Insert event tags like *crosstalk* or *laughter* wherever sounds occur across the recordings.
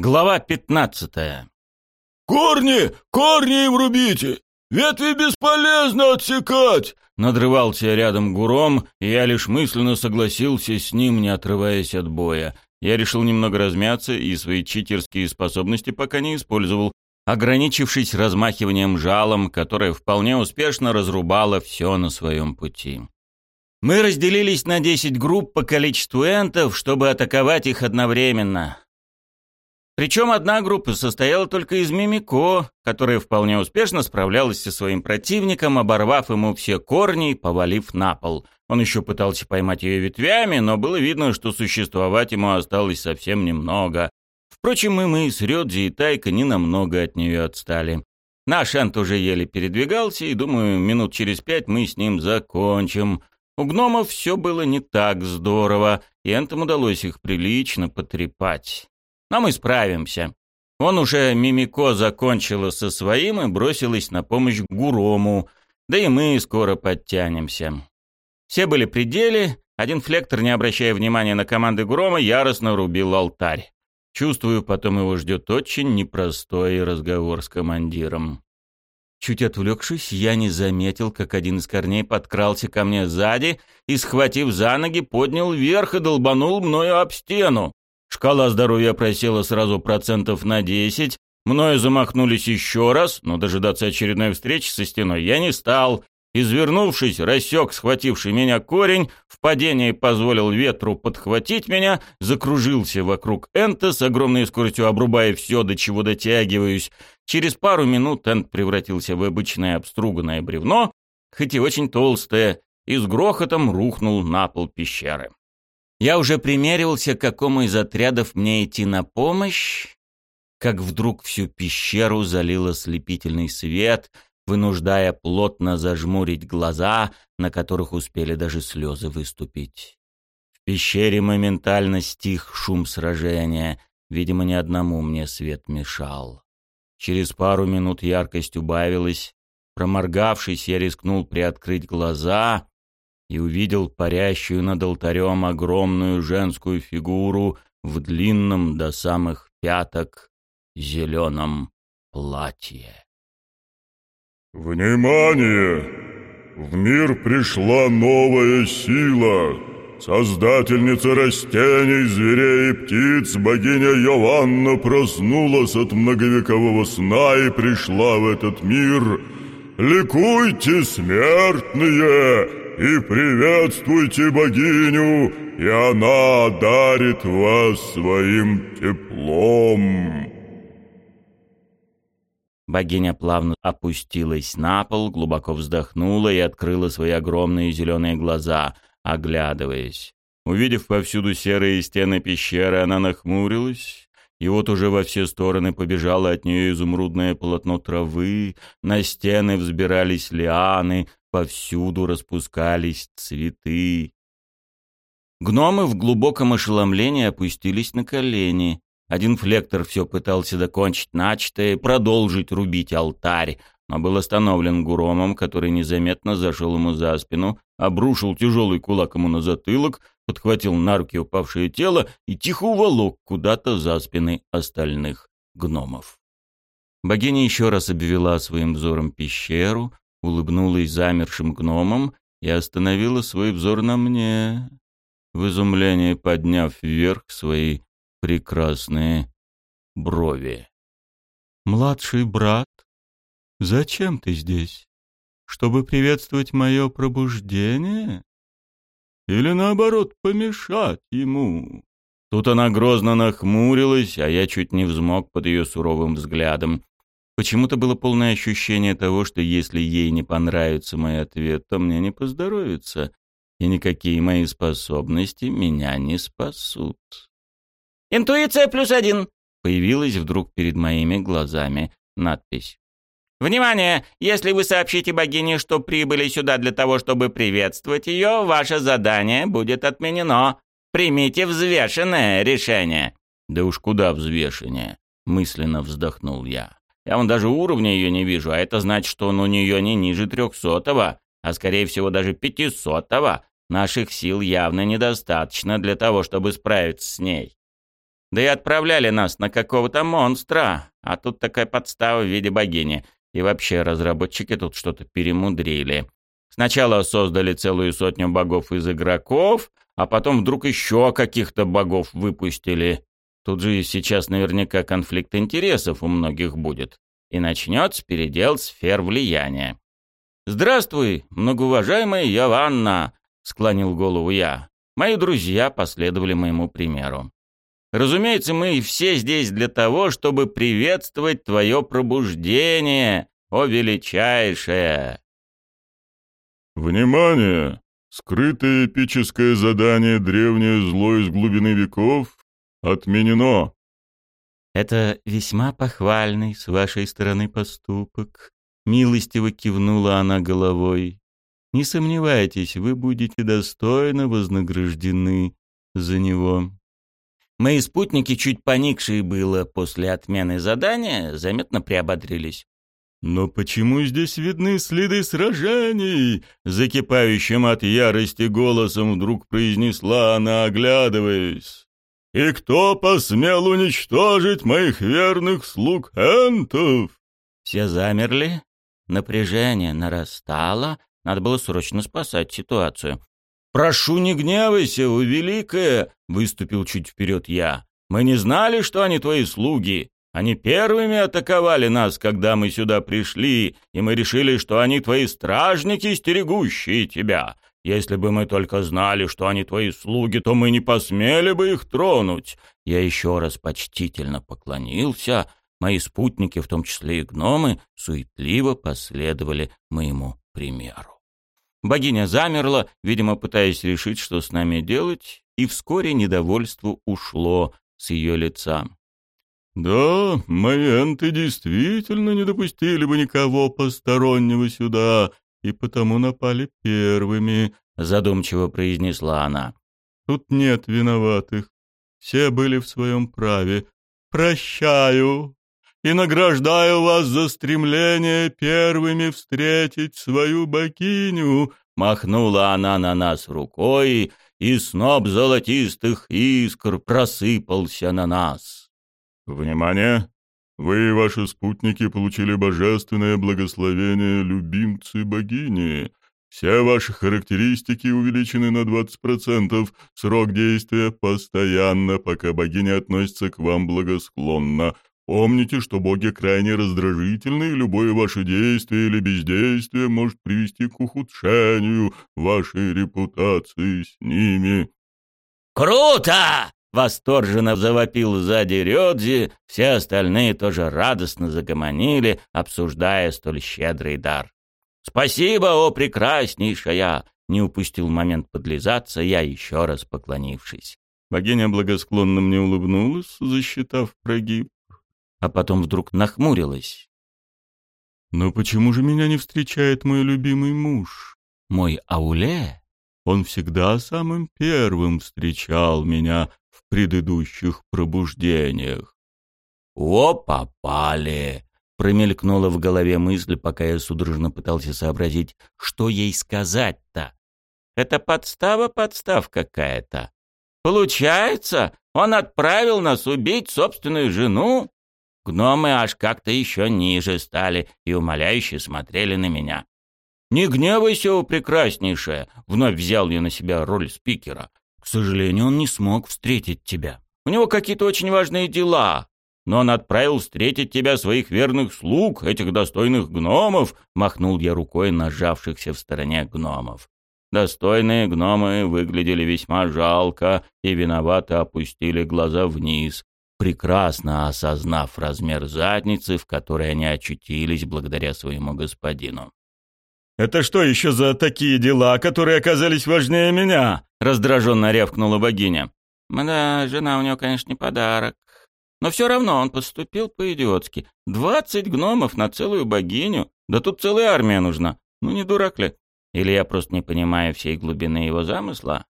Глава пятнадцатая. «Корни! Корни им рубите! Ветви бесполезно отсекать!» Надрывался рядом Гуром, и я лишь мысленно согласился с ним, не отрываясь от боя. Я решил немного размяться и свои читерские способности пока не использовал, ограничившись размахиванием жалом, которое вполне успешно разрубало все на своем пути. Мы разделились на 10 групп по количеству энтов, чтобы атаковать их одновременно. Причем одна группа состояла только из Мимико, которая вполне успешно справлялась со своим противником, оборвав ему все корни и повалив на пол. Он еще пытался поймать ее ветвями, но было видно, что существовать ему осталось совсем немного. Впрочем, и мы с Рёдзи и Тайка ненамного от нее отстали. Наш Энт уже еле передвигался, и, думаю, минут через пять мы с ним закончим. У гномов все было не так здорово, и Энтам удалось их прилично потрепать. Но мы справимся. Он уже Мимико закончила со своим и бросилась на помощь Гурому, да и мы скоро подтянемся. Все были при деле, один флектор, не обращая внимания на команды Грома, яростно рубил алтарь. Чувствую, потом его ждет очень непростой разговор с командиром. Чуть отвлекшись, я не заметил, как один из корней подкрался ко мне сзади и, схватив за ноги, поднял вверх и долбанул мною об стену. Шкала здоровья просела сразу процентов на 10. Мною замахнулись еще раз, но дожидаться очередной встречи со стеной я не стал. Извернувшись, рассек схвативший меня корень, в падении позволил ветру подхватить меня, закружился вокруг Энта с огромной скоростью, обрубая все, до чего дотягиваюсь. Через пару минут Энт превратился в обычное обструганное бревно, хоть и очень толстое, и с грохотом рухнул на пол пещеры. Я уже примеривался, к какому из отрядов мне идти на помощь, как вдруг всю пещеру залил ослепительный свет, вынуждая плотно зажмурить глаза, на которых успели даже слезы выступить. В пещере моментально стих шум сражения, видимо, ни одному мне свет мешал. Через пару минут яркость убавилась, проморгавшись, я рискнул приоткрыть глаза и увидел парящую над алтарем огромную женскую фигуру в длинном до самых пяток зеленом платье. «Внимание! В мир пришла новая сила!» Создательница растений, зверей и птиц, богиня Йованна проснулась от многовекового сна и пришла в этот мир. Ликуйте, смертные! И приветствуйте богиню, и она дарит вас своим теплом». Богиня плавно опустилась на пол, глубоко вздохнула и открыла свои огромные зеленые глаза, оглядываясь. Увидев повсюду серые стены пещеры, она нахмурилась, и вот уже во все стороны побежало от нее изумрудное полотно травы, на стены взбирались лианы, повсюду распускались цветы. Гномы в глубоком ошеломлении опустились на колени. Один флектор все пытался докончить начатое, продолжить рубить алтарь, но был остановлен Гуромом, который незаметно зашел ему за спину, обрушил тяжелый кулак ему на затылок, подхватил на руки упавшее тело и тихо уволок куда-то за спины остальных гномов. Богиня еще раз обвела своим взором пещеру, улыбнулась замершим гномом и остановила свой взор на мне, в изумлении подняв вверх свои прекрасные брови. «Младший брат, зачем ты здесь? Чтобы приветствовать мое пробуждение? Или, наоборот, помешать ему?» Тут она грозно нахмурилась, а я чуть не взмок под ее суровым взглядом. Почему-то было полное ощущение того, что если ей не понравится мой ответ, то мне не поздоровится, и никакие мои способности меня не спасут. «Интуиция плюс один», — появилась вдруг перед моими глазами надпись. «Внимание! Если вы сообщите богине, что прибыли сюда для того, чтобы приветствовать ее, ваше задание будет отменено. Примите взвешенное решение». «Да уж куда взвешеннее?» — мысленно вздохнул я. Я вон даже уровня ее не вижу, а это значит, что он у нее не ниже трехсотого, а скорее всего даже пятисотого. Наших сил явно недостаточно для того, чтобы справиться с ней. Да и отправляли нас на какого-то монстра, а тут такая подстава в виде богини. И вообще разработчики тут что-то перемудрили. Сначала создали целую сотню богов из игроков, а потом вдруг еще каких-то богов выпустили. Тут же сейчас наверняка конфликт интересов у многих будет. И начнется передел сфер влияния. «Здравствуй, многоуважаемая Яванна!» — склонил голову я. Мои друзья последовали моему примеру. Разумеется, мы все здесь для того, чтобы приветствовать твое пробуждение, о величайшее. Внимание! Скрытое эпическое задание «Древнее зло из глубины веков» отменено. Это весьма похвальный с вашей стороны поступок. Милостиво кивнула она головой. Не сомневайтесь, вы будете достойно вознаграждены за него. Мои спутники, чуть поникшие было после отмены задания, заметно приободрились. «Но почему здесь видны следы сражений?» Закипающим от ярости голосом вдруг произнесла она, оглядываясь. «И кто посмел уничтожить моих верных слуг энтов?» Все замерли, напряжение нарастало, надо было срочно спасать ситуацию. «Прошу, не гневайся, о великая!» — выступил чуть вперед я. «Мы не знали, что они твои слуги. Они первыми атаковали нас, когда мы сюда пришли, и мы решили, что они твои стражники, стерегущие тебя. Если бы мы только знали, что они твои слуги, то мы не посмели бы их тронуть». Я еще раз почтительно поклонился. Мои спутники, в том числе и гномы, суетливо последовали моему примеру. Богиня замерла, видимо, пытаясь решить, что с нами делать, и вскоре недовольство ушло с ее лица. «Да, мои энты действительно не допустили бы никого постороннего сюда, и потому напали первыми», — задумчиво произнесла она. «Тут нет виноватых. Все были в своем праве. Прощаю и награждаю вас за стремление первыми встретить свою богиню», — махнула она на нас рукой, и сноп золотистых искр просыпался на нас. «Внимание! Вы и ваши спутники получили божественное благословение любимцы богини. Все ваши характеристики увеличены на 20%. Срок действия постоянно, пока богиня относится к вам благосклонно. Помните, что боги крайне раздражительны, и любое ваше действие или бездействие может привести к ухудшению вашей репутации с ними». «Круто!» Восторженно завопил сзади Рёдзи, все остальные тоже радостно загомонили, обсуждая столь щедрый дар. «Спасибо, о прекраснейшая!» Не упустил момент подлизаться, я еще раз поклонившись. Богиня благосклонно мне улыбнулась, засчитав прогиб, а потом вдруг нахмурилась. «Но почему же меня не встречает мой любимый муж?» «Мой Ауле?» Он всегда самым первым встречал меня в предыдущих пробуждениях. «О, попали!» — промелькнула в голове мысль, пока я судорожно пытался сообразить, что ей сказать-то. «Это подстава-подстав какая-то. Получается, он отправил нас убить собственную жену?» Гномы аж как-то еще ниже стали и умоляюще смотрели на меня. «Не гневайся, прекраснейшая!» — вновь взял я на себя роль спикера. «К сожалению, он не смог встретить тебя. У него какие-то очень важные дела. Но он отправил встретить тебя своих верных слуг, этих достойных гномов!» — махнул я рукой нажавшихся в стороне гномов. Достойные гномы выглядели весьма жалко и виновато опустили глаза вниз, прекрасно осознав размер задницы, в которой они очутились благодаря своему господину. «Это что еще за такие дела, которые оказались важнее меня?» — раздраженно рявкнула богиня. «Да, жена у него, конечно, не подарок. Но все равно он поступил по-идиотски. Двадцать гномов на целую богиню. Да тут целая армия нужна. Ну не дурак ли? Или я просто не понимаю всей глубины его замысла?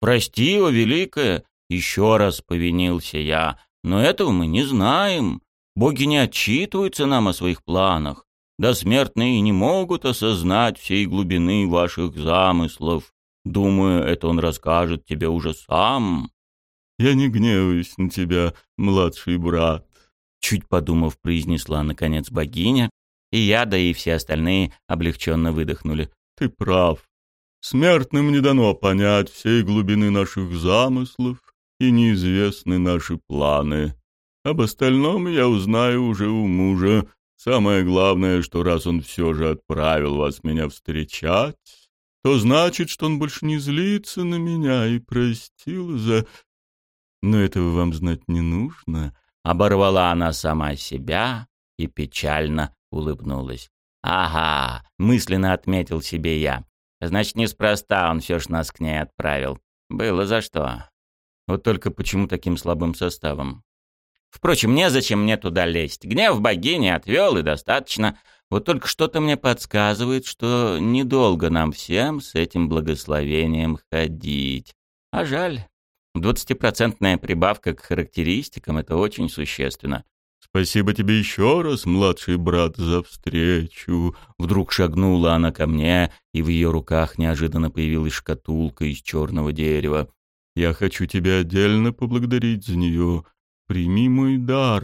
Прости, его великая, еще раз повинился я. Но этого мы не знаем. Боги не отчитываются нам о своих планах да смертные не могут осознать всей глубины ваших замыслов. Думаю, это он расскажет тебе уже сам». Я не гневаюсь на тебя, младший брат. Чуть подумав, произнесла наконец богиня, и я, да и все остальные облегченно выдохнули. Ты прав. Смертным не дано понять всей глубины наших замыслов и неизвестны наши планы. Об остальном я узнаю уже у мужа. Самое главное, что раз он все же отправил вас меня встречать, то значит, что он больше не злится на меня и простил за... Но этого вам знать не нужно. Оборвала она сама себя и печально улыбнулась. «Ага», — мысленно отметил себе я. «Значит, неспроста он все ж нас к ней отправил. Было за что. Вот только почему таким слабым составом? Впрочем, незачем мне туда лезть. Гнев богини отвел и достаточно. Вот только что-то мне подсказывает, что недолго нам всем с этим благословением ходить. А жаль. Двадцатипроцентная прибавка к характеристикам — это очень существенно. «Спасибо тебе еще раз, младший брат, за встречу». Вдруг шагнула она ко мне, и в ее руках неожиданно появилась шкатулка из черного дерева. «Я хочу тебя отдельно поблагодарить за нее. Прими мой дар».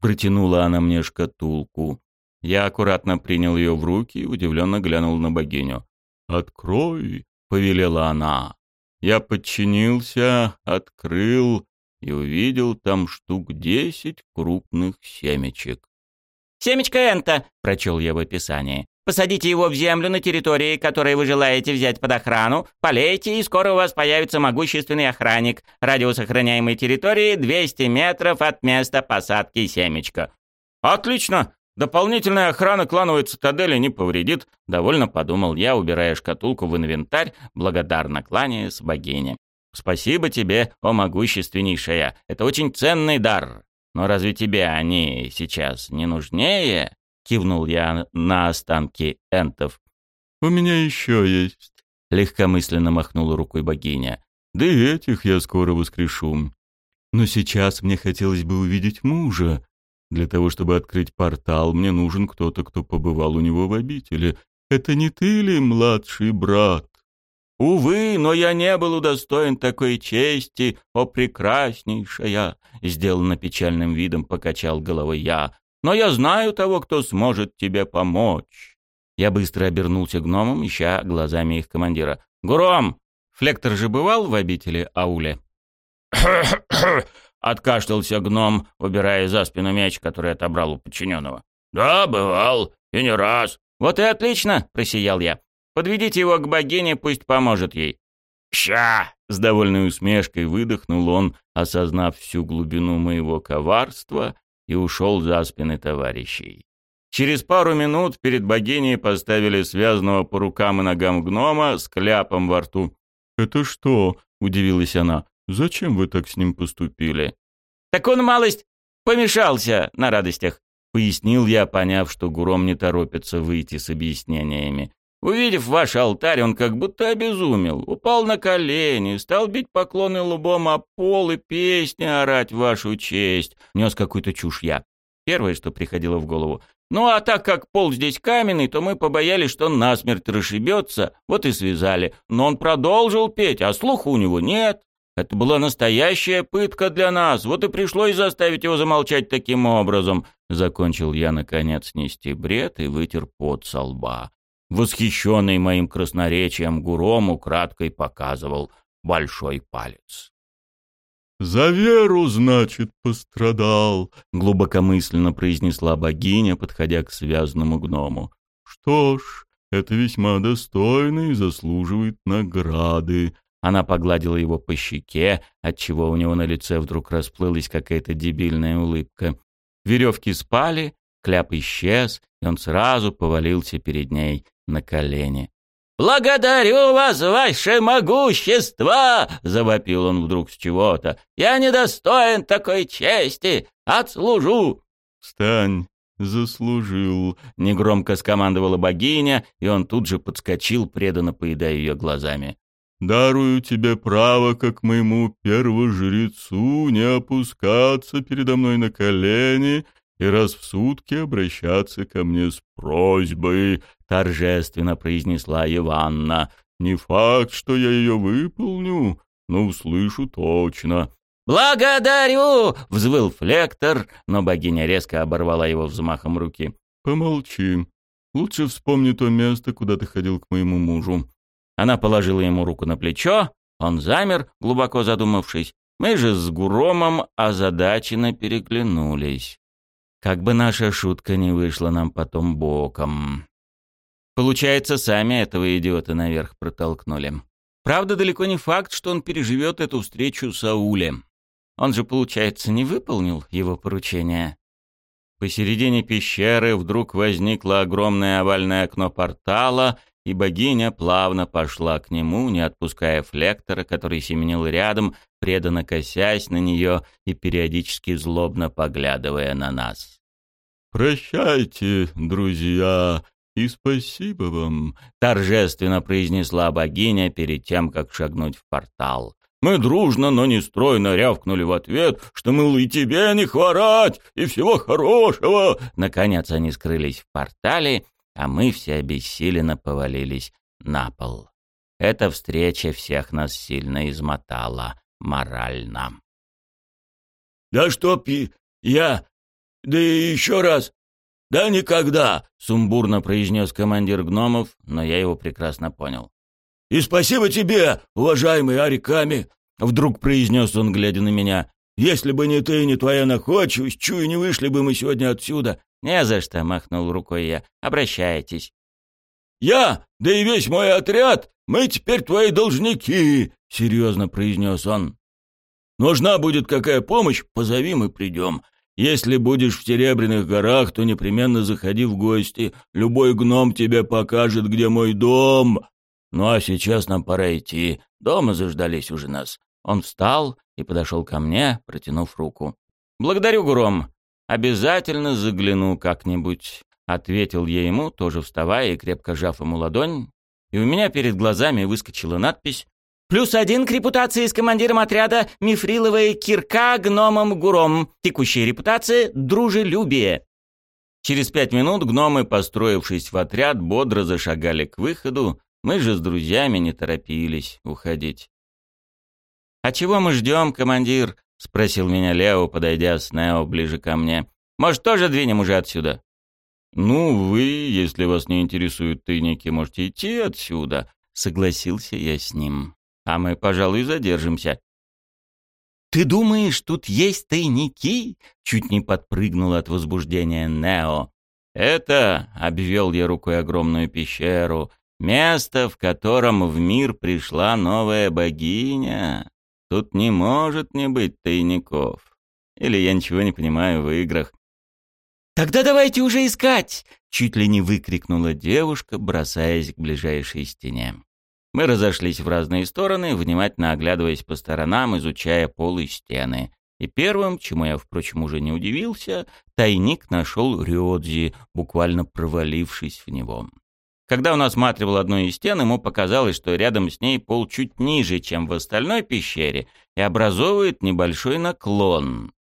Протянула она мне шкатулку. Я аккуратно принял ее в руки и удивленно глянул на богиню. «Открой», — повелела она. Я подчинился, открыл и увидел там штук десять крупных семечек. «Семечко энта», — прочел я в описании. «Посадите его в землю на территории, которую вы желаете взять под охрану, полейте, и скоро у вас появится могущественный охранник. Радиус охраняемой территории 200 метров от места посадки семечка». «Отлично! Дополнительная охрана клановой цитадели не повредит», — довольно подумал я, убирая шкатулку в инвентарь, благодарно кланяясь богине. Спасибо тебе, о могущественнейшая. Это очень ценный дар. Но разве тебе они сейчас не нужнее? Кивнул я на останки энтов. У меня еще есть. Легкомысленно махнула рукой богиня. Да и этих я скоро воскрешу. Но сейчас мне хотелось бы увидеть мужа. Для того, чтобы открыть портал, мне нужен кто-то, кто побывал у него в обители. Это не ты ли, младший брат? «Увы, но я не был удостоен такой чести, о прекраснейшая!» Сделанно печальным видом покачал головой я. «Но я знаю того, кто сможет тебе помочь!» Я быстро обернулся гномом, ища глазами их командира. «Гром! Флектор же бывал в обители Ауле?» *coughs* Откашлялся гном, убирая за спину меч, который отобрал у подчиненного. «Да, бывал, и не раз». «Вот и отлично!» — просиял я. Подведите его к богине, пусть поможет ей». «Ща!» — с довольной усмешкой выдохнул он, осознав всю глубину моего коварства, и ушел за спины товарищей. Через пару минут перед богиней поставили связанного по рукам и ногам гнома с кляпом во рту. «Это что?» — удивилась она. «Зачем вы так с ним поступили?» «Так он малость помешался на радостях», — пояснил я, поняв, что Гуром не торопится выйти с объяснениями. Увидев ваш алтарь, он как будто обезумел, упал на колени, стал бить поклоны лбом о пол и песни орать в вашу честь. Нес какую-то чушь я. Первое, что приходило в голову. Ну а так как пол здесь каменный, то мы побоялись, что он насмерть расшибется, вот и связали. Но он продолжил петь, а слуха у него нет. Это была настоящая пытка для нас, вот и пришлось заставить его замолчать таким образом. Закончил я, наконец, нести бред и вытер пот со лба восхищенный моим красноречием Гуром украдкой показывал большой палец. «За веру, значит, пострадал», — глубокомысленно произнесла богиня, подходя к связанному гному. «Что ж, это весьма достойно и заслуживает награды». Она погладила его по щеке, отчего у него на лице вдруг расплылась какая-то дебильная улыбка. Веревки спали, кляп исчез, и он сразу повалился перед ней на колени. «Благодарю вас, ваше могущество!» — завопил он вдруг с чего-то. «Я недостоин такой чести! Отслужу!» «Встань!» «Заслужил», — негромко скомандовала богиня, и он тут же подскочил, преданно поедая ее глазами. «Дарую тебе право, как моему первожрецу, не опускаться передо мной на колени и раз в сутки обращаться ко мне с просьбой», — торжественно произнесла Иванна. «Не факт, что я ее выполню, но услышу точно. «Благодарю!» — взвыл флектор, но богиня резко оборвала его взмахом руки. «Помолчи. Лучше вспомни то место, куда ты ходил к моему мужу». Она положила ему руку на плечо, он замер, глубоко задумавшись. Мы же с Гуромом озадаченно переглянулись. Как бы наша шутка не вышла нам потом боком. Получается, сами этого идиота наверх протолкнули. Правда, далеко не факт, что он переживет эту встречу с Аулем. Он же, получается, не выполнил его поручение. Посередине пещеры вдруг возникло огромное овальное окно портала, и богиня плавно пошла к нему, не отпуская флектора, который семенил рядом, преданно косясь на нее и периодически злобно поглядывая на нас. «Прощайте, друзья, и спасибо вам», — торжественно произнесла богиня перед тем, как шагнуть в портал. Мы дружно, но не стройно рявкнули в ответ, что, мол, и тебе не хворать, и всего хорошего. Наконец они скрылись в портале, а мы все обессиленно повалились на пол. Эта встреча всех нас сильно измотала морально. «Да чтоб я, да еще раз, да никогда!» — сумбурно произнес командир гномов, но я его прекрасно понял. «И спасибо тебе, уважаемый Ариками!» — вдруг произнес он, глядя на меня. «Если бы не ты и не твоя находчивость, чую, не вышли бы мы сегодня отсюда». «Не за что», — махнул рукой я. «Обращайтесь». «Я, да и весь мой отряд, мы теперь твои должники», — серьезно произнес он. «Нужна будет какая помощь, позови, мы придем. Если будешь в Серебряных горах, то непременно заходи в гости. Любой гном тебе покажет, где мой дом. Ну а сейчас нам пора идти. Дома заждались уже нас». Он встал и подошел ко мне, протянув руку. «Благодарю, Гуром. Обязательно загляну как-нибудь», — ответил я ему, тоже вставая и крепко сжав ему ладонь. И у меня перед глазами выскочила надпись «Плюс один к репутации с командиром отряда Мифриловая кирка гномом Гуром. Текущая репутация — дружелюбие». Через пять минут гномы, построившись в отряд, бодро зашагали к выходу, мы же с друзьями не торопились уходить. «А чего мы ждем, командир?» — спросил меня Лео, подойдя с Нео ближе ко мне. «Может, тоже двинем уже отсюда?» «Ну, вы, если вас не интересуют тайники, можете идти отсюда», — согласился я с ним. «А мы, пожалуй, задержимся». «Ты думаешь, тут есть тайники?» — чуть не подпрыгнул от возбуждения Нео. «Это», — обвел я рукой огромную пещеру, Место, в котором в мир пришла новая богиня. Тут не может не быть тайников. Или я ничего не понимаю в играх. «Тогда давайте уже искать!» — чуть ли не выкрикнула девушка, бросаясь к ближайшей стене. Мы разошлись в разные стороны, внимательно оглядываясь по сторонам, изучая пол и стены. И первым, чему я, впрочем, уже не удивился, тайник нашел Рёдзи, буквально провалившись в него. Когда он осматривал одну из стен, ему показалось, что рядом с ней пол чуть ниже, чем в остальной пещере, и образовывает небольшой наклон.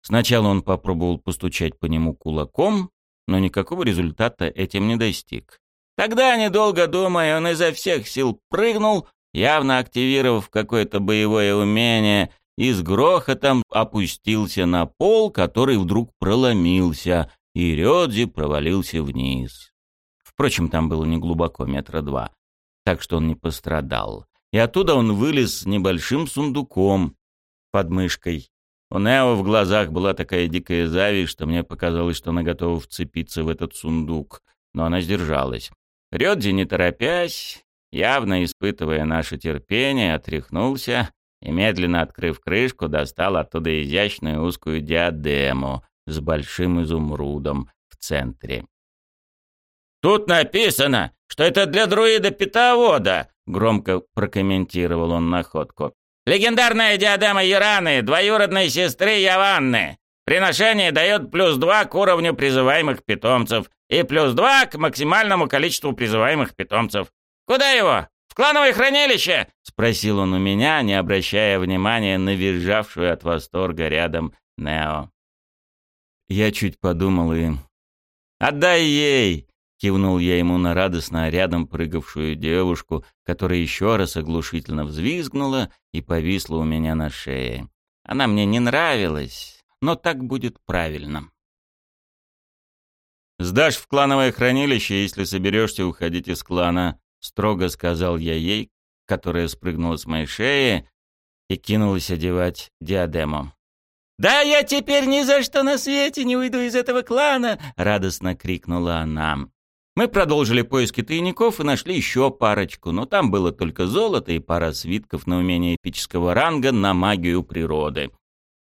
Сначала он попробовал постучать по нему кулаком, но никакого результата этим не достиг. Тогда, недолго думая, он изо всех сил прыгнул, явно активировав какое-то боевое умение, и с грохотом опустился на пол, который вдруг проломился, и Рёдзи провалился вниз. Впрочем, там было не глубоко, метра два, так что он не пострадал. И оттуда он вылез с небольшим сундуком под мышкой. У Нео в глазах была такая дикая зависть, что мне показалось, что она готова вцепиться в этот сундук, но она сдержалась. Рёдзи, не торопясь, явно испытывая наше терпение, отряхнулся и, медленно открыв крышку, достал оттуда изящную узкую диадему с большим изумрудом в центре. «Тут написано, что это для друида-питовода», — громко прокомментировал он находку. «Легендарная диадема Яраны, двоюродной сестры Яванны. Приношение дает плюс два к уровню призываемых питомцев и плюс два к максимальному количеству призываемых питомцев. Куда его? В клановое хранилище?» — спросил он у меня, не обращая внимания на визжавшую от восторга рядом Нео. Я чуть подумал и... «Отдай ей!» Кивнул я ему на радостно рядом прыгавшую девушку, которая еще раз оглушительно взвизгнула и повисла у меня на шее. Она мне не нравилась, но так будет правильно. «Сдашь в клановое хранилище, если соберешься уходить из клана», — строго сказал я ей, которая спрыгнула с моей шеи и кинулась одевать диадему. «Да я теперь ни за что на свете не уйду из этого клана!» — радостно крикнула она. Мы продолжили поиски тайников и нашли еще парочку, но там было только золото и пара свитков на умение эпического ранга на магию природы.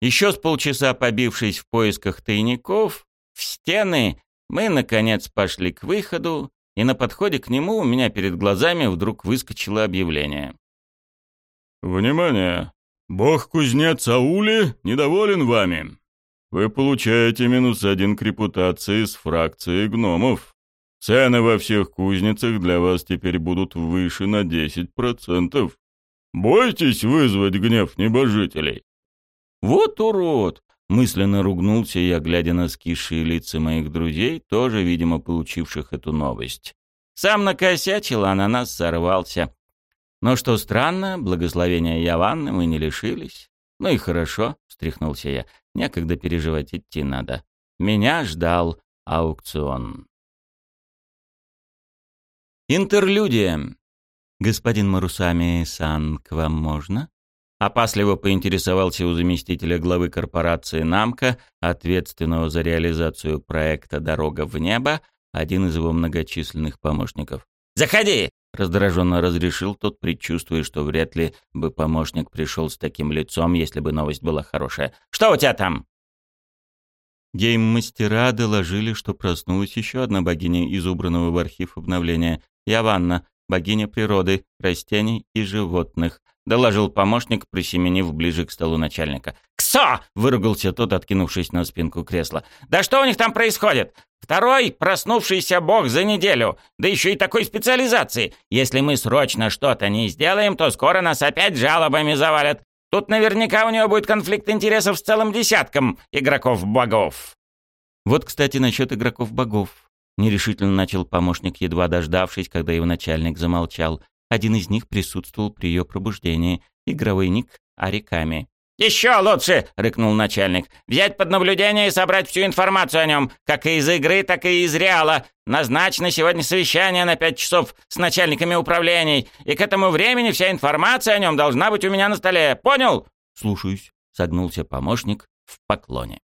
Еще с полчаса побившись в поисках тайников, в стены, мы, наконец, пошли к выходу, и на подходе к нему у меня перед глазами вдруг выскочило объявление. «Внимание! Бог-кузнец Аули недоволен вами. Вы получаете минус один к репутации с фракцией гномов. Цены во всех кузницах для вас теперь будут выше на 10%. Бойтесь вызвать гнев небожителей. Вот урод! Мысленно ругнулся я, глядя на скисшие лица моих друзей, тоже, видимо, получивших эту новость. Сам накосячил, а на нас сорвался. Но что странно, благословения Яванны мы не лишились. Ну и хорошо, встряхнулся я. Некогда переживать идти надо. Меня ждал аукцион. Интерлюдия. «Господин Марусами-сан, к вам можно?» Опасливо поинтересовался у заместителя главы корпорации «Намка», ответственного за реализацию проекта «Дорога в небо», один из его многочисленных помощников. «Заходи!» — раздраженно разрешил тот, предчувствуя, что вряд ли бы помощник пришел с таким лицом, если бы новость была хорошая. «Что у тебя там?» Гейм-мастера доложили, что проснулась еще одна богиня из убранного в архив обновления Яванна, богиня природы, растений и животных, доложил помощник, присеменив ближе к столу начальника. «Ксо!» — выругался тот, откинувшись на спинку кресла. «Да что у них там происходит? Второй проснувшийся бог за неделю, да еще и такой специализации. Если мы срочно что-то не сделаем, то скоро нас опять жалобами завалят. Тут наверняка у него будет конфликт интересов с целым десятком игроков-богов». Вот, кстати, насчет игроков-богов. Нерешительно начал помощник, едва дождавшись, когда его начальник замолчал. Один из них присутствовал при ее пробуждении. Игровой ник Ариками. «Еще лучше!» — рыкнул начальник. «Взять под наблюдение и собрать всю информацию о нем, как и из игры, так и из реала. Назначено сегодня совещание на пять часов с начальниками управлений, и к этому времени вся информация о нем должна быть у меня на столе. Понял?» «Слушаюсь», — согнулся помощник в поклоне.